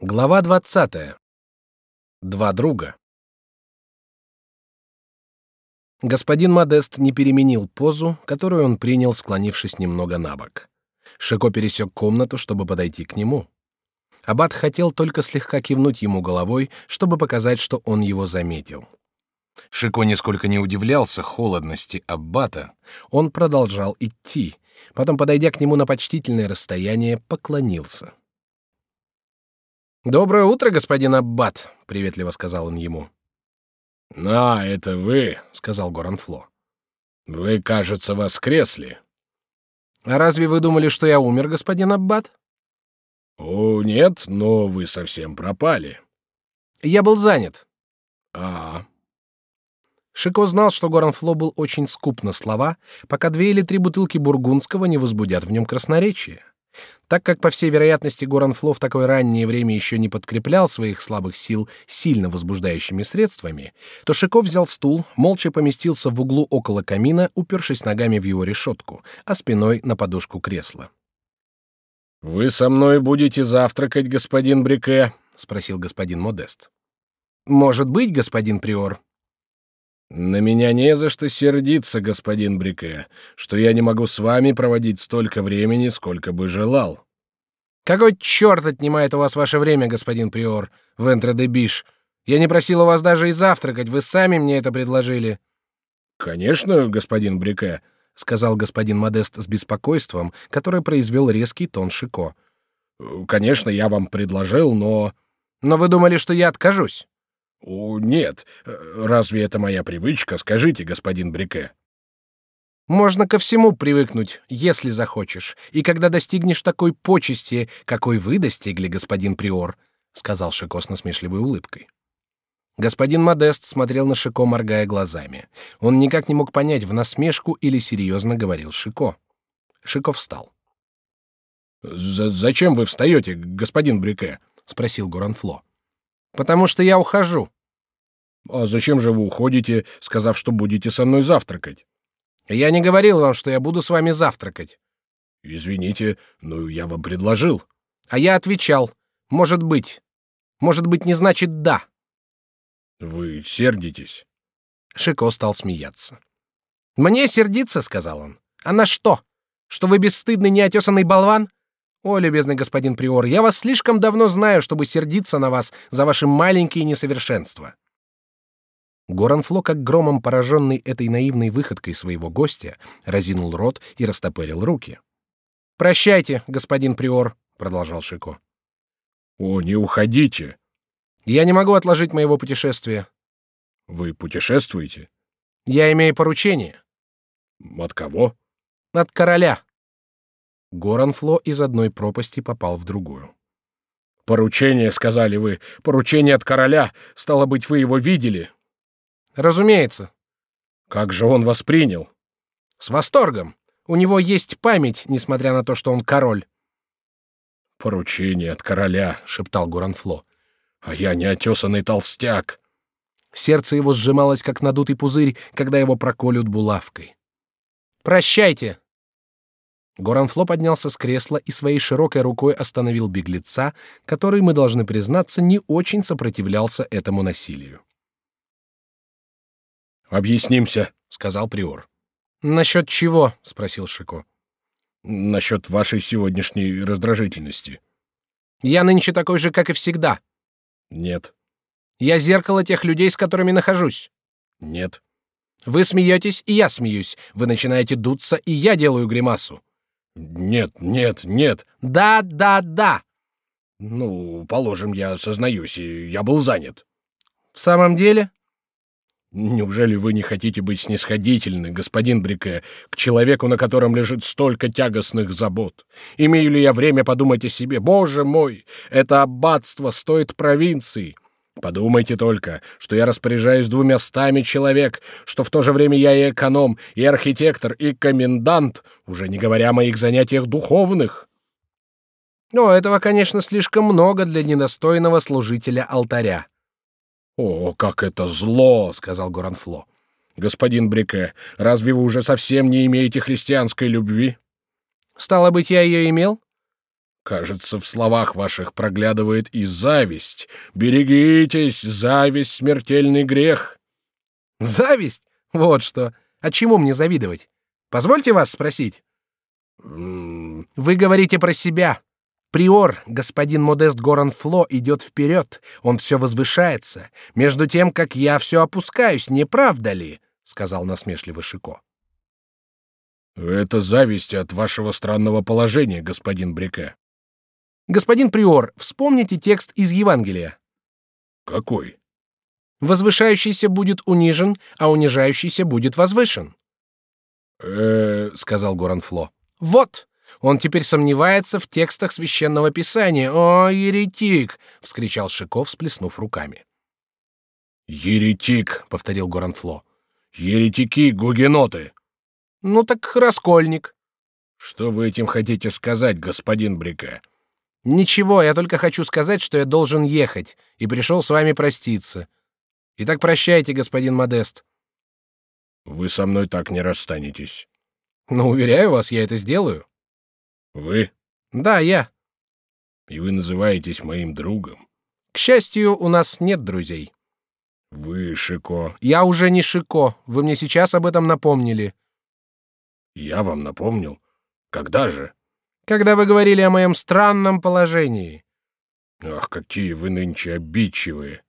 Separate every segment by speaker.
Speaker 1: Глава двадцатая. Два друга. Господин Модест не переменил позу, которую он принял, склонившись немного набок. Шико пересек комнату, чтобы подойти к нему. Абат хотел только слегка кивнуть ему головой, чтобы показать, что он его заметил. Шико нисколько не удивлялся холодности аббата. Он продолжал идти, потом, подойдя к нему на почтительное расстояние, поклонился. Доброе утро, господин аббат, приветливо сказал он ему.
Speaker 2: "А, это вы", сказал Горанфло. "Вы, кажется, воскресли".
Speaker 1: А разве вы думали, что я умер, господин аббат?
Speaker 2: О, нет, но вы совсем пропали.
Speaker 1: Я был занят.
Speaker 2: А.
Speaker 1: Шико знал, что Горанфло был очень скуп на слова, пока две или три бутылки бургундского не возбудят в нем красноречие. Так как, по всей вероятности, Горанфло в такое раннее время еще не подкреплял своих слабых сил сильно возбуждающими средствами, то Шиков взял стул, молча поместился в углу около камина, упершись ногами в его решетку, а спиной на подушку кресла.
Speaker 2: «Вы со мной будете завтракать, господин Брике?» — спросил господин Модест.
Speaker 1: «Может быть, господин Приор»,
Speaker 2: на меня не за что сердиться, господин Брике, что я не могу с вами проводить столько времени, сколько бы желал.
Speaker 1: Какой черт отнимает у вас ваше время, господин Приор, Вентре де Биш? Я не просил у вас даже и завтракать, вы сами мне это предложили.
Speaker 2: Конечно, господин Брике, сказал господин Модест с беспокойством, которое произвел резкий тон Шико. Конечно, я вам предложил, но
Speaker 1: Но вы думали, что я откажусь?
Speaker 2: О, нет. Э, разве это моя привычка? Скажите, господин Брике.
Speaker 1: Можно ко всему привыкнуть, если захочешь, и когда достигнешь такой почести, какой вы достигли, господин приор, сказал Шико с насмешливой улыбкой. Господин Модест смотрел на Шико, моргая глазами. Он никак не мог понять, в насмешку или серьезно говорил Шико. Шико встал.
Speaker 2: «Зачем вы встаете, господин Брике?» — спросил Гуранфло.
Speaker 1: Потому что я ухожу.
Speaker 2: А зачем же вы уходите, сказав, что будете со мной завтракать?
Speaker 1: Я не говорил вам, что я буду с вами завтракать.
Speaker 2: Извините, но я вам предложил.
Speaker 1: А я отвечал: может быть. Может быть не значит да.
Speaker 2: Вы сердитесь?
Speaker 1: Шико стал смеяться. Мне сердиться, сказал он. А на что? Что вы бесстыдный неотесанный болван? О, любезный господин приор, я вас слишком давно знаю, чтобы сердиться на вас за ваши маленькие несовершенства. Горанфло, как громом пораженный этой наивной выходкой своего гостя, разинул рот и растопырил руки. Прощайте, господин приор, продолжал Шико.
Speaker 2: О, не уходите.
Speaker 1: Я не могу отложить моего путешествия.
Speaker 2: Вы путешествуете?
Speaker 1: Я имею поручение.
Speaker 2: От кого?
Speaker 1: От короля. Горанфло из одной пропасти попал в другую.
Speaker 2: Поручение, сказали вы, поручение от короля. Стало быть, вы его видели?
Speaker 1: Разумеется.
Speaker 2: Как же он воспринял?
Speaker 1: С восторгом. У него есть память, несмотря на то, что он король.
Speaker 2: Поручение от короля, шептал Горанфло. А я неотесанный толстяк.
Speaker 1: Сердце его сжималось, как надутый пузырь, когда его проколют булавкой. Прощайте, Горанфло поднялся с кресла и своей широкой рукой остановил беглеца, который, мы должны признаться, не очень сопротивлялся этому насилию.
Speaker 2: «Объяснимся», — сказал приор.
Speaker 1: «Насчет чего?» — спросил Шико.
Speaker 2: «Насчет вашей сегодняшней раздражительности».
Speaker 1: «Я нынче такой же, как и всегда».
Speaker 2: «Нет».
Speaker 1: «Я зеркало тех людей, с которыми нахожусь».
Speaker 2: «Нет».
Speaker 1: «Вы смеетесь, и я смеюсь. Вы начинаете дуться, и я делаю гримасу.
Speaker 2: Нет, нет, нет.
Speaker 1: Да, да, да.
Speaker 2: Ну, положим, я сознаюсь, и я был занят.
Speaker 1: В самом деле?
Speaker 2: Неужели вы не хотите быть снисходительны, господин Брике, к человеку, на котором лежит столько тягостных забот? Имею ли я время подумать о себе? Боже мой, это аббатство стоит провинции. Подумайте только, что я распоряжаюсь двумя стами человек, что в то же время я и эконом, и архитектор, и комендант, уже не говоря о моих занятиях духовных.
Speaker 1: Но этого, конечно, слишком много для недостойного служителя алтаря.
Speaker 2: О, как это зло, сказал Горанфло. Господин Брике, разве вы уже совсем не имеете христианской любви?
Speaker 1: Стало быть, я ее имел?
Speaker 2: Кажется, в словах ваших проглядывает и зависть. Берегитесь, зависть — смертельный грех.
Speaker 1: Зависть? Вот что. А чему мне завидовать? Позвольте вас спросить. Вы говорите про себя. Приор, господин Модест Горанфло, идет вперед. Он все возвышается, между тем, как я все опускаюсь, не правда ли? сказал насмешливо Шико.
Speaker 2: Это зависть от вашего странного положения, господин Брике.
Speaker 1: Господин приор, вспомните текст из Евангелия.
Speaker 2: Какой?
Speaker 1: Возвышающийся будет унижен, а унижающийся будет возвышен.
Speaker 2: Э,
Speaker 1: сказал Горанфло. Вот. Он теперь сомневается в текстах священного писания. О, еретик! вскричал Шиков, сплеснув руками.
Speaker 2: Еретик, повторил Горанфло. Еретики, гугеноты.
Speaker 1: Ну так раскольник.
Speaker 2: Что вы этим хотите сказать, господин Брика?
Speaker 1: Ничего, я только хочу сказать, что я должен ехать и пришел с вами проститься. Итак, прощайте, господин Модест.
Speaker 2: Вы со мной так не расстанетесь.
Speaker 1: Но уверяю вас, я это сделаю.
Speaker 2: Вы?
Speaker 1: Да, я.
Speaker 2: И вы называетесь моим другом.
Speaker 1: К счастью, у нас нет друзей.
Speaker 2: Вы Шико.
Speaker 1: Я уже не Шико. Вы мне сейчас об этом напомнили.
Speaker 2: Я вам напомнил. Когда же?
Speaker 1: Когда вы говорили о моем странном положении.
Speaker 2: Ах, какие вы нынче обидчивые.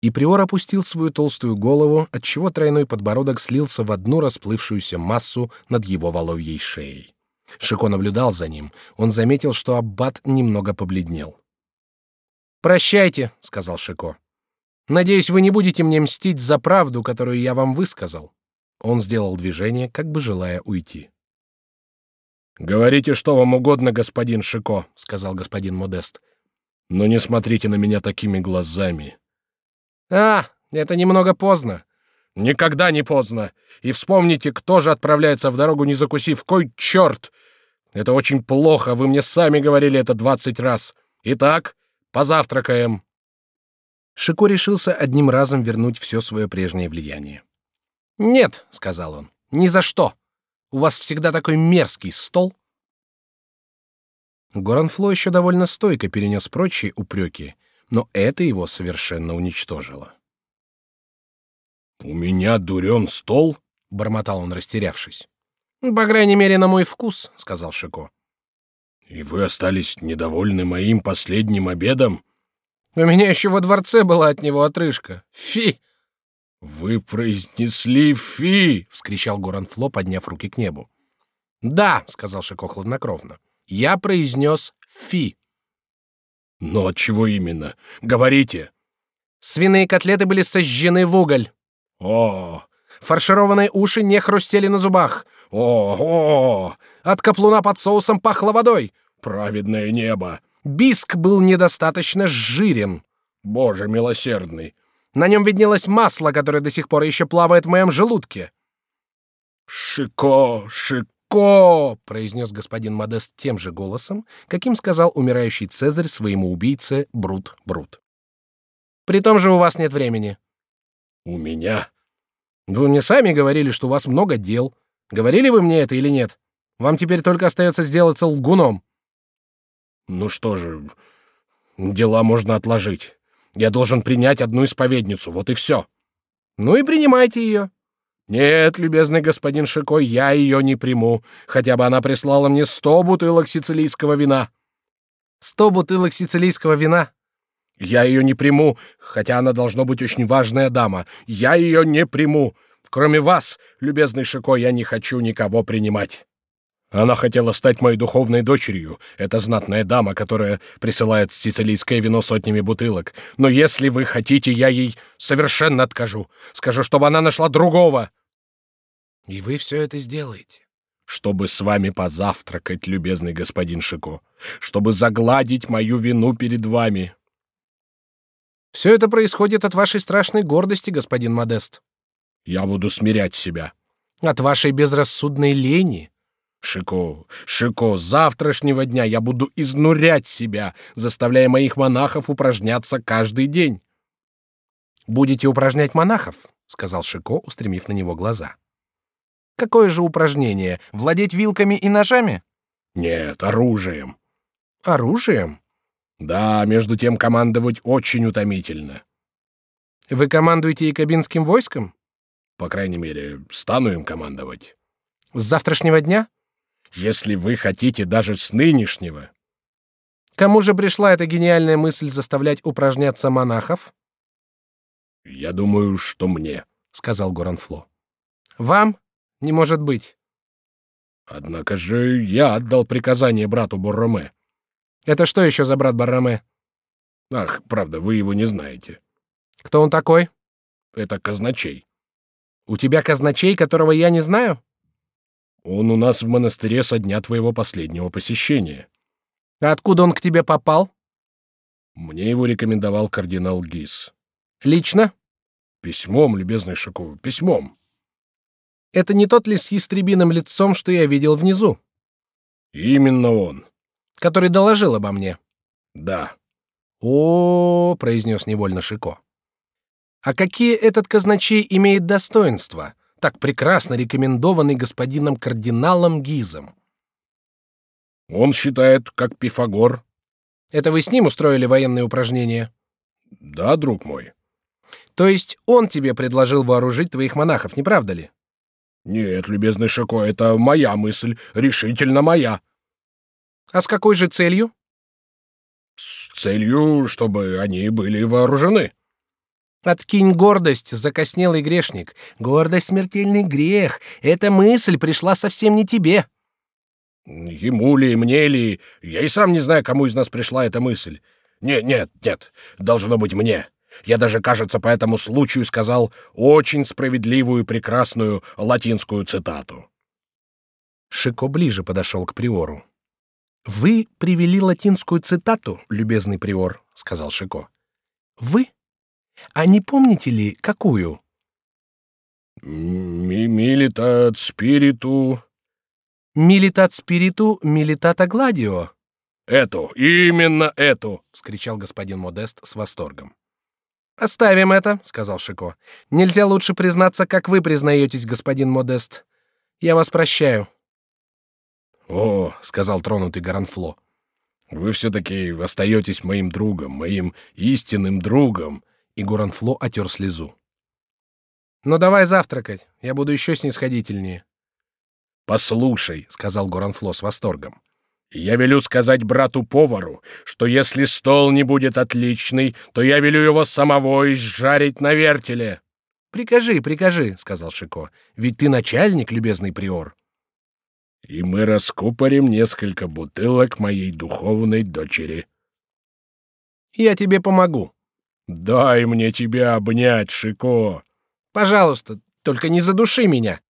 Speaker 1: И приор опустил свою толстую голову, отчего тройной подбородок слился в одну расплывшуюся массу над его воловьей шеей. Шико наблюдал за ним. Он заметил, что аббат немного побледнел. «Прощайте», — сказал Шико. «Надеюсь, вы не будете мне мстить за правду, которую я вам высказал». Он сделал движение, как бы желая уйти.
Speaker 2: «Говорите, что вам угодно, господин Шико», — сказал господин Модест. «Но не смотрите на меня такими глазами.
Speaker 1: А, это немного поздно.
Speaker 2: Никогда не поздно. И вспомните, кто же отправляется в дорогу, не закусив. Кой черт! Это очень плохо, вы мне сами говорили это двадцать раз. Итак, позавтракаем.
Speaker 1: Шико решился одним разом вернуть все свое прежнее влияние. «Нет», — сказал он, — «ни за что. У вас всегда такой мерзкий стол». Горанфло еще довольно стойко перенес прочие упреки, но это его совершенно уничтожило.
Speaker 2: «У меня дурен стол?»
Speaker 1: — бормотал он, растерявшись. «По крайней мере, на мой вкус», — сказал Шико.
Speaker 2: «И вы остались недовольны моим последним обедом?»
Speaker 1: «У меня еще во дворце была от него отрыжка. Фи!»
Speaker 2: «Вы произнесли фи!»
Speaker 1: — вскричал Горанфло, подняв руки к небу. «Да», — сказал Шико хладнокровно, — «я произнес фи».
Speaker 2: Но от чего именно? Говорите.
Speaker 1: Свиные котлеты были сожжены в уголь.
Speaker 2: О,
Speaker 1: фаршированные уши не хрустели на зубах.
Speaker 2: О,
Speaker 1: от каплуна под соусом пахло водой.
Speaker 2: Праведное небо.
Speaker 1: Биск был недостаточно жирен.
Speaker 2: Боже милосердный.
Speaker 1: На нем виднелось масло, которое до сих пор еще плавает в моем желудке.
Speaker 2: Шико, шико Ко,
Speaker 1: произнес господин Модест тем же голосом, каким сказал умирающий Цезарь своему убийце Брут Брут. При том же у вас нет времени.
Speaker 2: У меня?
Speaker 1: Вы мне сами говорили, что у вас много дел. Говорили вы мне это или нет? Вам теперь только остается сделаться лгуном.
Speaker 2: Ну что же, дела можно отложить. Я должен принять одну исповедницу, вот и все.
Speaker 1: Ну и принимайте ее.
Speaker 2: Нет, любезный господин Шикой, я ее не приму, хотя бы она прислала мне сто бутылок сицилийского вина.
Speaker 1: Сто бутылок сицилийского вина?
Speaker 2: Я ее не приму, хотя она должно быть очень важная дама. Я ее не приму. Кроме вас, любезный Шикой, я не хочу никого принимать. Она хотела стать моей духовной дочерью. Это знатная дама, которая присылает сицилийское вино сотнями бутылок. Но если вы хотите, я ей совершенно откажу. Скажу, чтобы она нашла другого.
Speaker 1: И вы все это сделаете?
Speaker 2: Чтобы с вами позавтракать, любезный господин Шико. Чтобы загладить мою вину перед вами.
Speaker 1: Все это происходит от вашей страшной гордости, господин Модест.
Speaker 2: Я буду смирять себя.
Speaker 1: От вашей безрассудной лени.
Speaker 2: Шико, Шико, с завтрашнего дня я буду изнурять себя, заставляя моих монахов упражняться каждый день.
Speaker 1: Будете упражнять монахов, сказал Шико, устремив на него глаза. Какое же упражнение? Владеть вилками и ножами?
Speaker 2: Нет, оружием.
Speaker 1: Оружием?
Speaker 2: Да, между тем командовать очень утомительно.
Speaker 1: Вы командуете якобинским войском?
Speaker 2: По крайней мере, стану им командовать.
Speaker 1: С завтрашнего дня?
Speaker 2: Если вы хотите даже с нынешнего.
Speaker 1: Кому же пришла эта гениальная мысль заставлять упражняться монахов?
Speaker 2: Я думаю, что мне,
Speaker 1: сказал Горанфло. Вам? Не может быть.
Speaker 2: Однако же я отдал приказание брату Борроме.
Speaker 1: Это что еще за брат Борроме?
Speaker 2: Ах, правда, вы его не знаете.
Speaker 1: Кто он такой?
Speaker 2: Это казначей.
Speaker 1: У тебя казначей, которого я не знаю?
Speaker 2: Он у нас в монастыре со дня твоего последнего посещения.
Speaker 1: А откуда он к тебе попал?
Speaker 2: Мне его рекомендовал кардинал Гис.
Speaker 1: Лично?
Speaker 2: Письмом, любезный Шику, письмом.
Speaker 1: Это не тот ли с ястребиным лицом, что я видел внизу?
Speaker 2: Именно он.
Speaker 1: Который доложил обо мне.
Speaker 2: Да.
Speaker 1: О, -о, -о произнес невольно Шико. А какие этот казначей имеет достоинства, так прекрасно рекомендованный господином кардиналом Гизом?
Speaker 2: Он считает, как Пифагор.
Speaker 1: Это вы с ним устроили военные упражнения?
Speaker 2: Да, друг мой.
Speaker 1: То есть он тебе предложил вооружить твоих монахов, не правда ли?
Speaker 2: Нет, любезный Шико, это моя мысль, решительно моя.
Speaker 1: А с какой же целью?
Speaker 2: С целью, чтобы они были вооружены.
Speaker 1: Откинь гордость, закоснелый грешник. Гордость смертельный грех. Эта мысль пришла совсем не тебе.
Speaker 2: Ему ли, мне ли, я и сам не знаю, кому из нас пришла эта мысль. Нет, нет, нет, должно быть мне. Я даже, кажется, по этому случаю сказал очень справедливую и прекрасную латинскую цитату.
Speaker 1: Шико ближе подошел к приору. Вы привели латинскую цитату, любезный приор, сказал Шико. Вы? А не помните ли какую?
Speaker 2: Милитат спириту.
Speaker 1: Милитат спириту, милитата гладио.
Speaker 2: Эту, именно эту,
Speaker 1: вскричал господин Модест с восторгом. Оставим это, сказал Шико. Нельзя лучше признаться, как вы признаетесь, господин Модест. Я вас прощаю.
Speaker 2: О, сказал тронутый Гаранфло. Вы все-таки остаетесь моим другом, моим истинным другом.
Speaker 1: И Горанфло отер слезу. Ну давай завтракать, я буду еще снисходительнее.
Speaker 2: Послушай, сказал Горанфло с восторгом. Я велю сказать брату-повару, что если стол не будет отличный, то я велю его самого изжарить на вертеле.
Speaker 1: Прикажи, прикажи, сказал Шико. Ведь ты начальник, любезный приор.
Speaker 2: И мы раскупорим несколько бутылок моей духовной дочери.
Speaker 1: Я тебе помогу.
Speaker 2: Дай мне тебя обнять, Шико.
Speaker 1: Пожалуйста, только не задуши меня.